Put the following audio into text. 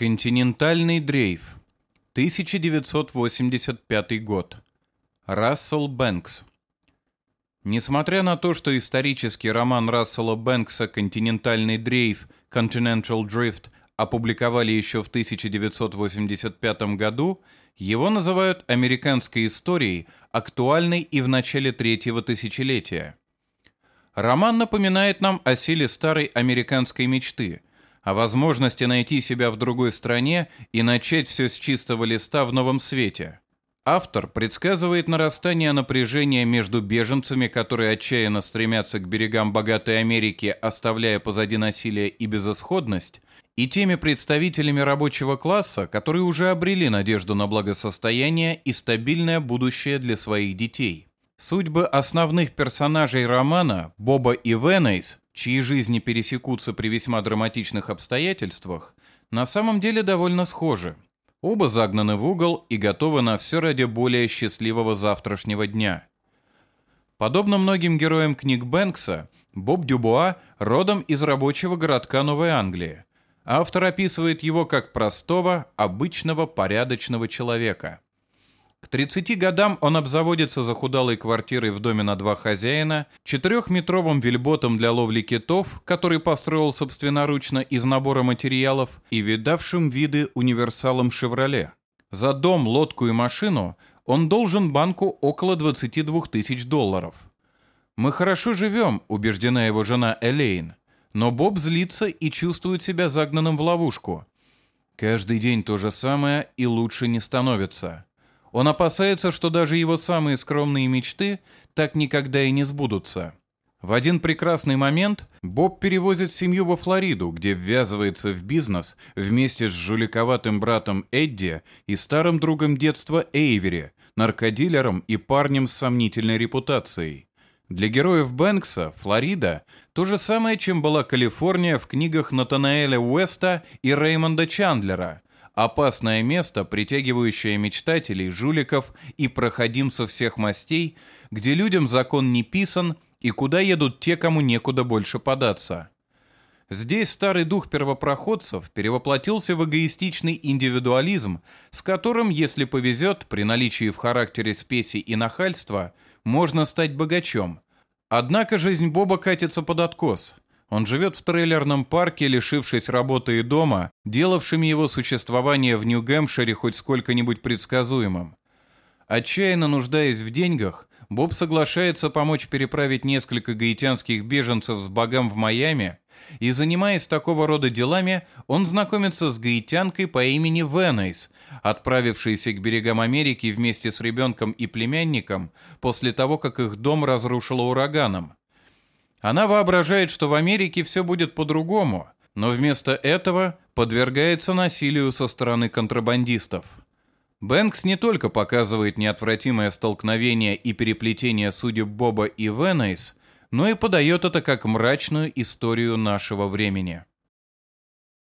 Континентальный дрейф. 1985 год. Рассел Бэнкс. Несмотря на то, что исторический роман Рассела Бэнкса «Континентальный дрейф» Continental Drift опубликовали еще в 1985 году, его называют американской историей, актуальной и в начале третьего тысячелетия. Роман напоминает нам о силе старой американской мечты – о возможности найти себя в другой стране и начать все с чистого листа в новом свете. Автор предсказывает нарастание напряжения между беженцами, которые отчаянно стремятся к берегам богатой Америки, оставляя позади насилие и безысходность, и теми представителями рабочего класса, которые уже обрели надежду на благосостояние и стабильное будущее для своих детей. Судьбы основных персонажей романа, Боба и Венейс, чьи жизни пересекутся при весьма драматичных обстоятельствах, на самом деле довольно схожи. Оба загнаны в угол и готовы на все ради более счастливого завтрашнего дня. Подобно многим героям книг Бэнкса, Боб Дюбуа родом из рабочего городка Новой Англии. Автор описывает его как простого, обычного, порядочного человека – к 30 годам он обзаводится захудалой квартирой в доме на два хозяина, четырехметровым вельботом для ловли китов, который построил собственноручно из набора материалов, и видавшим виды универсалом «Шевроле». За дом, лодку и машину он должен банку около 22 тысяч долларов. «Мы хорошо живем», — убеждена его жена Элейн. Но Боб злится и чувствует себя загнанным в ловушку. Каждый день то же самое и лучше не становится. Он опасается, что даже его самые скромные мечты так никогда и не сбудутся. В один прекрасный момент Боб перевозит семью во Флориду, где ввязывается в бизнес вместе с жуликоватым братом Эдди и старым другом детства Эйвери, наркодилером и парнем с сомнительной репутацией. Для героев Бэнкса Флорида – то же самое, чем была Калифорния в книгах Натанаэля Уэста и Реймонда Чандлера – Опасное место, притягивающее мечтателей, жуликов и проходимцев всех мастей, где людям закон не писан и куда едут те, кому некуда больше податься. Здесь старый дух первопроходцев перевоплотился в эгоистичный индивидуализм, с которым, если повезет, при наличии в характере спеси и нахальства, можно стать богачом. Однако жизнь Боба катится под откос – он живет в трейлерном парке, лишившись работы и дома, делавшими его существование в Нью-Гэмпшире хоть сколько-нибудь предсказуемым. Отчаянно нуждаясь в деньгах, Боб соглашается помочь переправить несколько гаитянских беженцев с богам в Майами, и, занимаясь такого рода делами, он знакомится с гаитянкой по имени Венейс, отправившейся к берегам Америки вместе с ребенком и племянником после того, как их дом разрушило ураганом. Она воображает, что в Америке все будет по-другому, но вместо этого подвергается насилию со стороны контрабандистов. Бэнкс не только показывает неотвратимое столкновение и переплетение судеб Боба и Венейс, но и подает это как мрачную историю нашего времени.